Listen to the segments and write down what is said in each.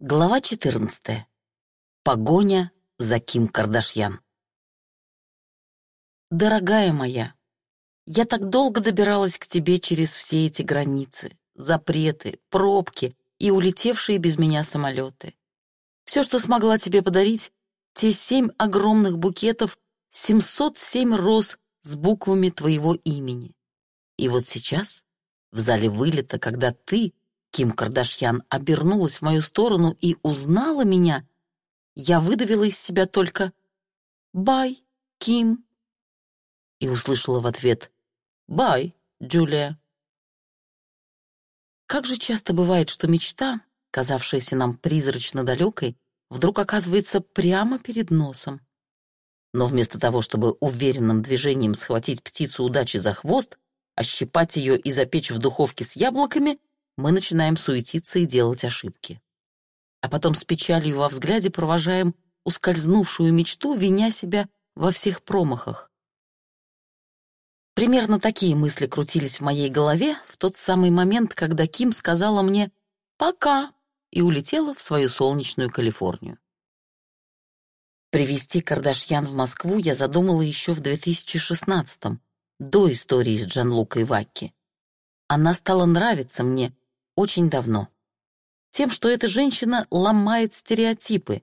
Глава 14. Погоня за Ким Кардашьян. Дорогая моя, я так долго добиралась к тебе через все эти границы, запреты, пробки и улетевшие без меня самолеты. Все, что смогла тебе подарить, те семь огромных букетов, 707 роз с буквами твоего имени. И вот сейчас, в зале вылета, когда ты Ким Кардашьян обернулась в мою сторону и узнала меня, я выдавила из себя только «Бай, Ким» и услышала в ответ «Бай, Джулия». Как же часто бывает, что мечта, казавшаяся нам призрачно далекой, вдруг оказывается прямо перед носом. Но вместо того, чтобы уверенным движением схватить птицу удачи за хвост, ощипать ее и запечь в духовке с яблоками, мы начинаем суетиться и делать ошибки. А потом с печалью во взгляде провожаем ускользнувшую мечту, виня себя во всех промахах. Примерно такие мысли крутились в моей голове в тот самый момент, когда Ким сказала мне «пока» и улетела в свою солнечную Калифорнию. Привезти Кардашьян в Москву я задумала еще в 2016-м, до истории с Джанлукой Вакки. Она стала нравиться мне, очень давно. Тем, что эта женщина ломает стереотипы.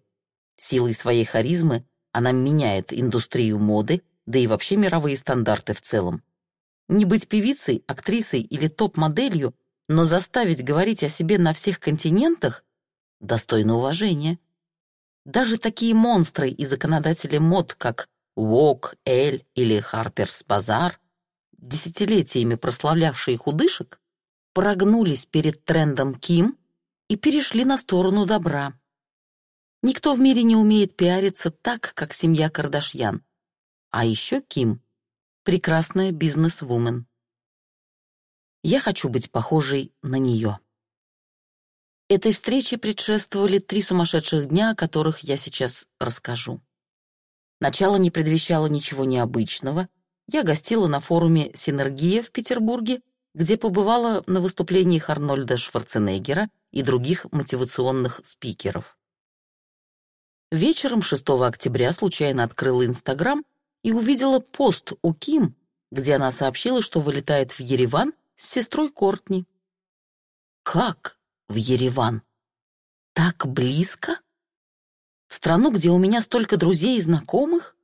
Силой своей харизмы она меняет индустрию моды, да и вообще мировые стандарты в целом. Не быть певицей, актрисой или топ-моделью, но заставить говорить о себе на всех континентах — достойно уважения. Даже такие монстры и законодатели мод, как Вок, Эль или Харперс Базар, десятилетиями прославлявшие худышек, прогнулись перед трендом Ким и перешли на сторону добра. Никто в мире не умеет пиариться так, как семья Кардашьян. А еще Ким — прекрасная бизнес-вумен. Я хочу быть похожей на нее. Этой встрече предшествовали три сумасшедших дня, о которых я сейчас расскажу. Начало не предвещало ничего необычного. Я гостила на форуме «Синергия» в Петербурге где побывала на выступлениях Арнольда Шварценеггера и других мотивационных спикеров. Вечером 6 октября случайно открыла Инстаграм и увидела пост у Ким, где она сообщила, что вылетает в Ереван с сестрой Кортни. Как в Ереван? Так близко? В страну, где у меня столько друзей и знакомых?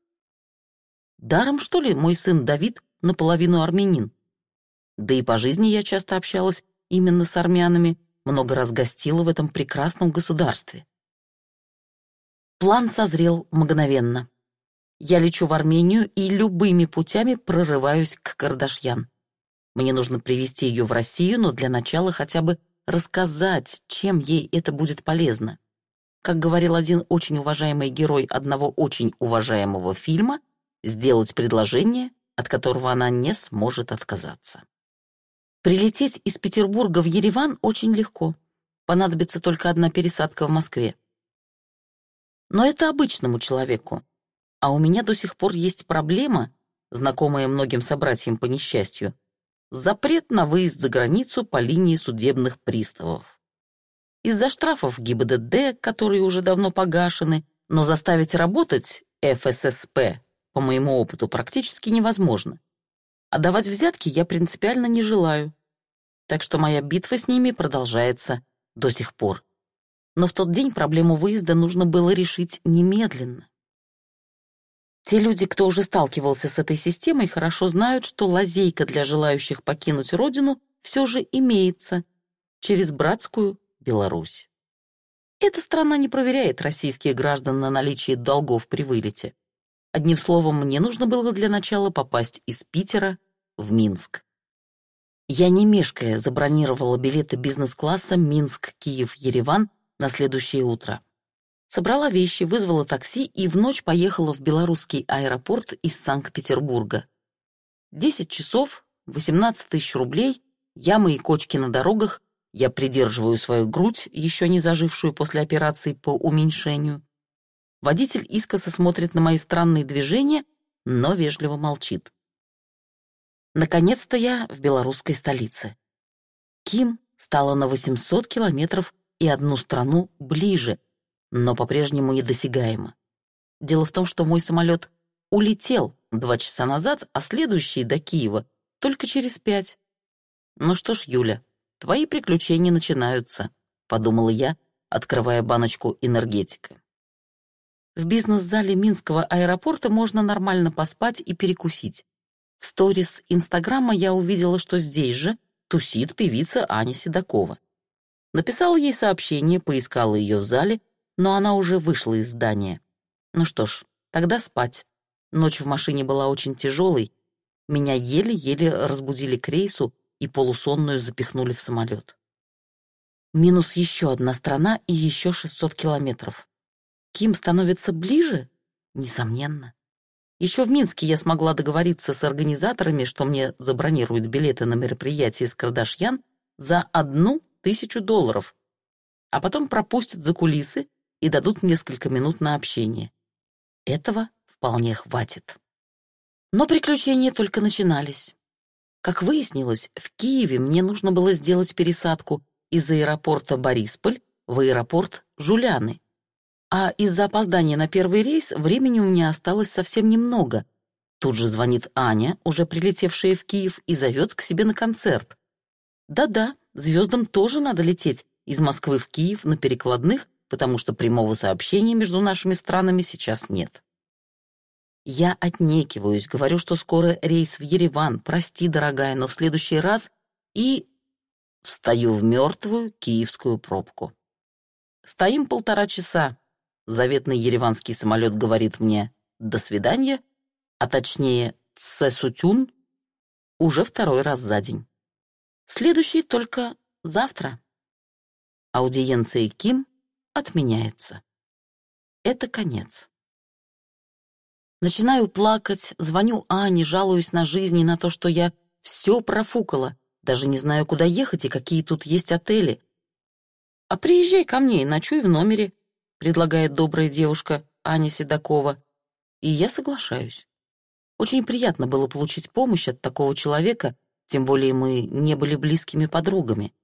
Даром, что ли, мой сын Давид наполовину армянин? Да и по жизни я часто общалась именно с армянами, много раз гостила в этом прекрасном государстве. План созрел мгновенно. Я лечу в Армению и любыми путями прорываюсь к Кардашьян. Мне нужно привести ее в Россию, но для начала хотя бы рассказать, чем ей это будет полезно. Как говорил один очень уважаемый герой одного очень уважаемого фильма, сделать предложение, от которого она не сможет отказаться. Прилететь из Петербурга в Ереван очень легко. Понадобится только одна пересадка в Москве. Но это обычному человеку. А у меня до сих пор есть проблема, знакомая многим собратьям по несчастью, запрет на выезд за границу по линии судебных приставов. Из-за штрафов ГИБДД, которые уже давно погашены, но заставить работать ФССП, по моему опыту, практически невозможно а давать взятки я принципиально не желаю. Так что моя битва с ними продолжается до сих пор. Но в тот день проблему выезда нужно было решить немедленно. Те люди, кто уже сталкивался с этой системой, хорошо знают, что лазейка для желающих покинуть родину все же имеется через братскую Беларусь. Эта страна не проверяет российских граждан на наличие долгов при вылете. Одним словом, мне нужно было для начала попасть из Питера в Минск. Я не мешкая забронировала билеты бизнес-класса Минск-Киев-Ереван на следующее утро. Собрала вещи, вызвала такси и в ночь поехала в белорусский аэропорт из Санкт-Петербурга. Десять часов, 18 тысяч рублей, ямы и кочки на дорогах, я придерживаю свою грудь, еще не зажившую после операции по уменьшению. Водитель искоса смотрит на мои странные движения, но вежливо молчит. Наконец-то я в белорусской столице. Ким стала на 800 километров и одну страну ближе, но по-прежнему недосягаемо. Дело в том, что мой самолет улетел два часа назад, а следующий до Киева только через пять. Ну что ж, Юля, твои приключения начинаются, подумала я, открывая баночку энергетика. В бизнес-зале Минского аэропорта можно нормально поспать и перекусить. В сторис Инстаграма я увидела, что здесь же тусит певица Аня Седокова. Написала ей сообщение, поискала ее в зале, но она уже вышла из здания. Ну что ж, тогда спать. Ночь в машине была очень тяжелой. Меня еле-еле разбудили к рейсу и полусонную запихнули в самолет. Минус еще одна страна и еще 600 километров. Ким становится ближе? Несомненно. Еще в Минске я смогла договориться с организаторами, что мне забронируют билеты на мероприятие с Кардашьян за одну тысячу долларов, а потом пропустят за кулисы и дадут несколько минут на общение. Этого вполне хватит. Но приключения только начинались. Как выяснилось, в Киеве мне нужно было сделать пересадку из аэропорта Борисполь в аэропорт Жуляны, а из-за опоздания на первый рейс времени у меня осталось совсем немного. Тут же звонит Аня, уже прилетевшая в Киев, и зовет к себе на концерт. Да-да, звездам тоже надо лететь из Москвы в Киев на перекладных, потому что прямого сообщения между нашими странами сейчас нет. Я отнекиваюсь, говорю, что скоро рейс в Ереван, прости, дорогая, но в следующий раз и встаю в мертвую киевскую пробку. Стоим полтора часа, заветный ереванский самолет говорит мне «до свидания», а точнее «цесутюн» уже второй раз за день. Следующий только завтра. Аудиенция Ким отменяется. Это конец. Начинаю плакать, звоню Ане, жалуюсь на жизнь и на то, что я все профукала, даже не знаю, куда ехать и какие тут есть отели. А приезжай ко мне и ночуй в номере, предлагает добрая девушка Аня Седокова, и я соглашаюсь. Очень приятно было получить помощь от такого человека, тем более мы не были близкими подругами.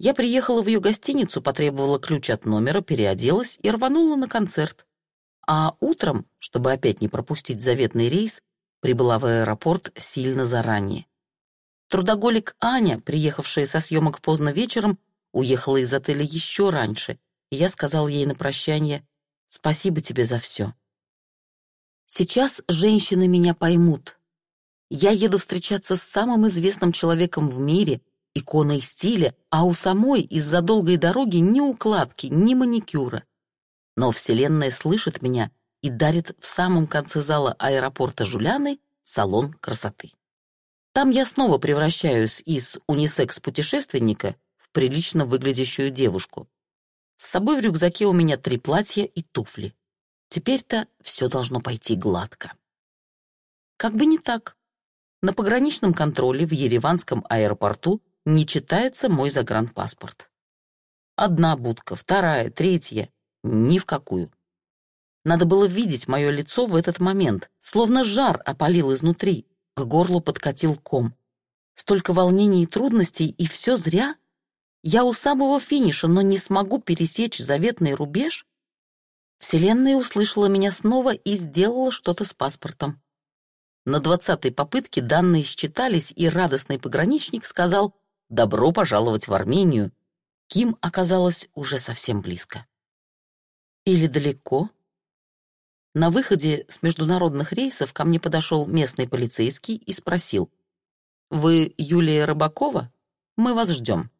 Я приехала в ее гостиницу, потребовала ключ от номера, переоделась и рванула на концерт. А утром, чтобы опять не пропустить заветный рейс, прибыла в аэропорт сильно заранее. Трудоголик Аня, приехавшая со съемок поздно вечером, уехала из отеля еще раньше я сказал ей на прощание «Спасибо тебе за все». Сейчас женщины меня поймут. Я еду встречаться с самым известным человеком в мире, иконой стиля, а у самой из-за долгой дороги ни укладки, ни маникюра. Но Вселенная слышит меня и дарит в самом конце зала аэропорта Жуляны салон красоты. Там я снова превращаюсь из унисекс-путешественника в прилично выглядящую девушку. С собой в рюкзаке у меня три платья и туфли. Теперь-то все должно пойти гладко. Как бы не так. На пограничном контроле в Ереванском аэропорту не читается мой загранпаспорт. Одна будка, вторая, третья. Ни в какую. Надо было видеть мое лицо в этот момент, словно жар опалил изнутри, к горлу подкатил ком. Столько волнений и трудностей, и все зря? Я у самого финиша, но не смогу пересечь заветный рубеж? Вселенная услышала меня снова и сделала что-то с паспортом. На двадцатой попытке данные считались, и радостный пограничник сказал «Добро пожаловать в Армению». Ким оказалась уже совсем близко. Или далеко? На выходе с международных рейсов ко мне подошел местный полицейский и спросил «Вы Юлия Рыбакова? Мы вас ждем».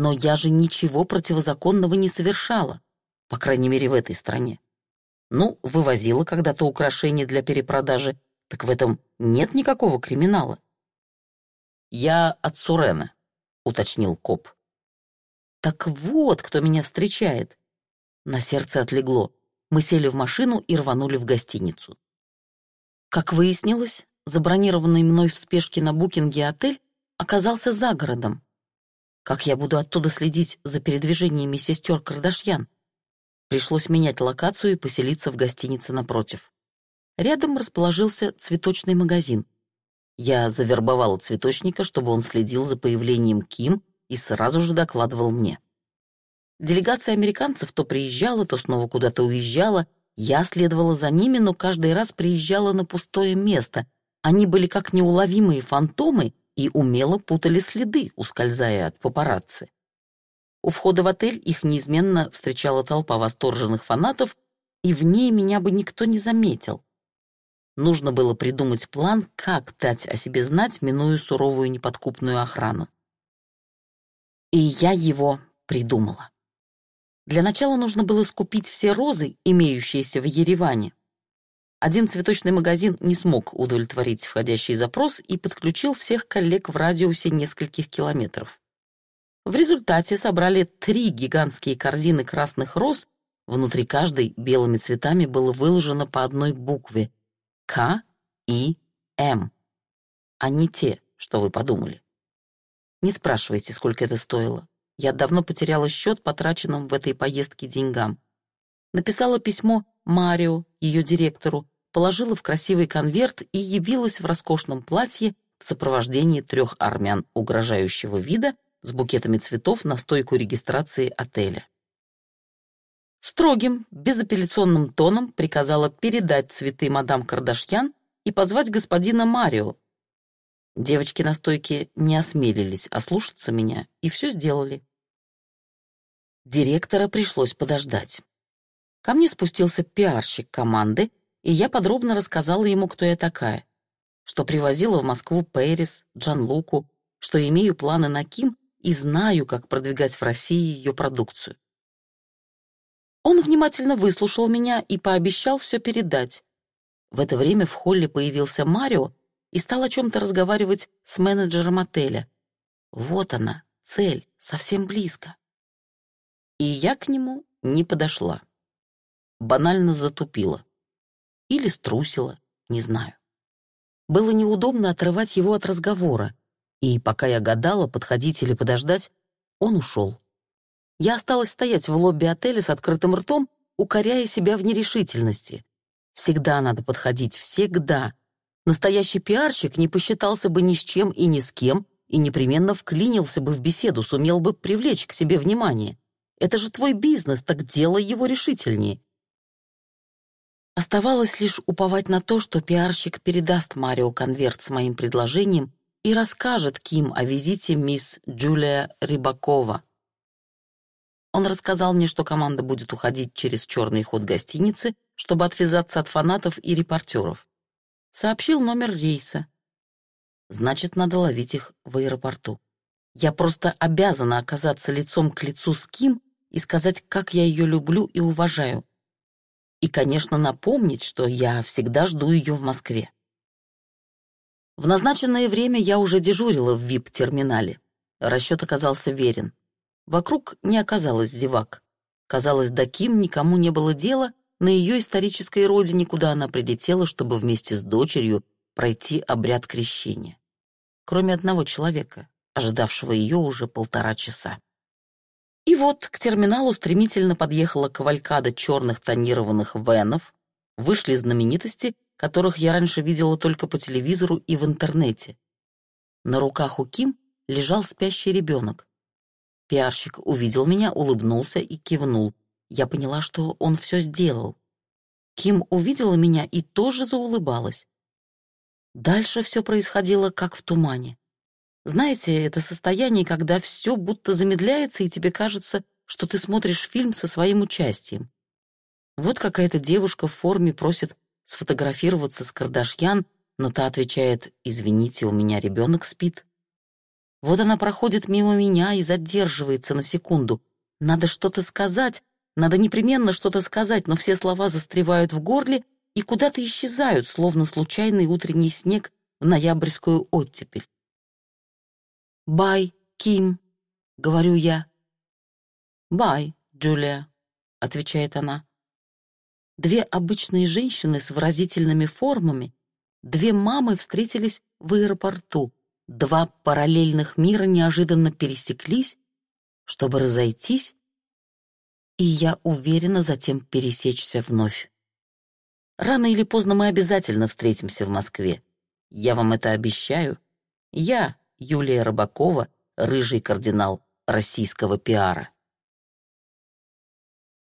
Но я же ничего противозаконного не совершала, по крайней мере, в этой стране. Ну, вывозила когда-то украшения для перепродажи, так в этом нет никакого криминала. «Я от Сурена», — уточнил коп. «Так вот, кто меня встречает». На сердце отлегло. Мы сели в машину и рванули в гостиницу. Как выяснилось, забронированный мной в спешке на букинге отель оказался за городом, как я буду оттуда следить за передвижениями сестер Кардашьян? Пришлось менять локацию и поселиться в гостинице напротив. Рядом расположился цветочный магазин. Я завербовала цветочника, чтобы он следил за появлением Ким и сразу же докладывал мне. Делегация американцев то приезжала, то снова куда-то уезжала. Я следовала за ними, но каждый раз приезжала на пустое место. Они были как неуловимые фантомы и умело путали следы, ускользая от папарацци. У входа в отель их неизменно встречала толпа восторженных фанатов, и в ней меня бы никто не заметил. Нужно было придумать план, как дать о себе знать, минуя суровую неподкупную охрану. И я его придумала. Для начала нужно было скупить все розы, имеющиеся в Ереване. Один цветочный магазин не смог удовлетворить входящий запрос и подключил всех коллег в радиусе нескольких километров. В результате собрали три гигантские корзины красных роз, внутри каждой белыми цветами было выложено по одной букве К, И, М, а не те, что вы подумали. Не спрашивайте, сколько это стоило. Я давно потеряла счет потраченным в этой поездке деньгам. Написала письмо Марио, ее директору, положила в красивый конверт и явилась в роскошном платье в сопровождении трех армян угрожающего вида с букетами цветов на стойку регистрации отеля. Строгим, безапелляционным тоном приказала передать цветы мадам Кардашьян и позвать господина Марио. Девочки на стойке не осмелились ослушаться меня и все сделали. Директора пришлось подождать. Ко мне спустился пиарщик команды, и я подробно рассказала ему, кто я такая, что привозила в Москву Пэрис, Джанлуку, что имею планы на Ким и знаю, как продвигать в России ее продукцию. Он внимательно выслушал меня и пообещал все передать. В это время в холле появился Марио и стал о чем-то разговаривать с менеджером отеля. Вот она, цель, совсем близко и я к нему не подошла. Банально затупила. Или струсила, не знаю. Было неудобно отрывать его от разговора, и пока я гадала, подходить или подождать, он ушел. Я осталась стоять в лобби отеля с открытым ртом, укоряя себя в нерешительности. Всегда надо подходить, всегда. Настоящий пиарщик не посчитался бы ни с чем и ни с кем, и непременно вклинился бы в беседу, сумел бы привлечь к себе внимание. Это же твой бизнес, так делай его решительнее. Оставалось лишь уповать на то, что пиарщик передаст Марио конверт с моим предложением и расскажет Ким о визите мисс Джулия Рыбакова. Он рассказал мне, что команда будет уходить через черный ход гостиницы, чтобы отвязаться от фанатов и репортеров. Сообщил номер рейса. Значит, надо ловить их в аэропорту. Я просто обязана оказаться лицом к лицу с Ким и сказать, как я ее люблю и уважаю. И, конечно, напомнить, что я всегда жду ее в Москве. В назначенное время я уже дежурила в ВИП-терминале. Расчет оказался верен. Вокруг не оказалось зевак. Казалось, до Ким никому не было дела на ее исторической родине, куда она прилетела, чтобы вместе с дочерью пройти обряд крещения. Кроме одного человека, ожидавшего ее уже полтора часа. И вот к терминалу стремительно подъехала кавалькада черных тонированных венов, вышли знаменитости, которых я раньше видела только по телевизору и в интернете. На руках у Ким лежал спящий ребенок. Пиарщик увидел меня, улыбнулся и кивнул. Я поняла, что он все сделал. Ким увидела меня и тоже заулыбалась. Дальше все происходило как в тумане. Знаете, это состояние, когда все будто замедляется, и тебе кажется, что ты смотришь фильм со своим участием. Вот какая-то девушка в форме просит сфотографироваться с Кардашьян, но та отвечает «Извините, у меня ребенок спит». Вот она проходит мимо меня и задерживается на секунду. Надо что-то сказать, надо непременно что-то сказать, но все слова застревают в горле и куда-то исчезают, словно случайный утренний снег в ноябрьскую оттепель. «Бай, Ким», — говорю я. «Бай, Джулия», — отвечает она. Две обычные женщины с выразительными формами, две мамы встретились в аэропорту, два параллельных мира неожиданно пересеклись, чтобы разойтись, и я уверена затем пересечься вновь. Рано или поздно мы обязательно встретимся в Москве. Я вам это обещаю. Я, Юлия Рыбакова, рыжий кардинал российского пиара.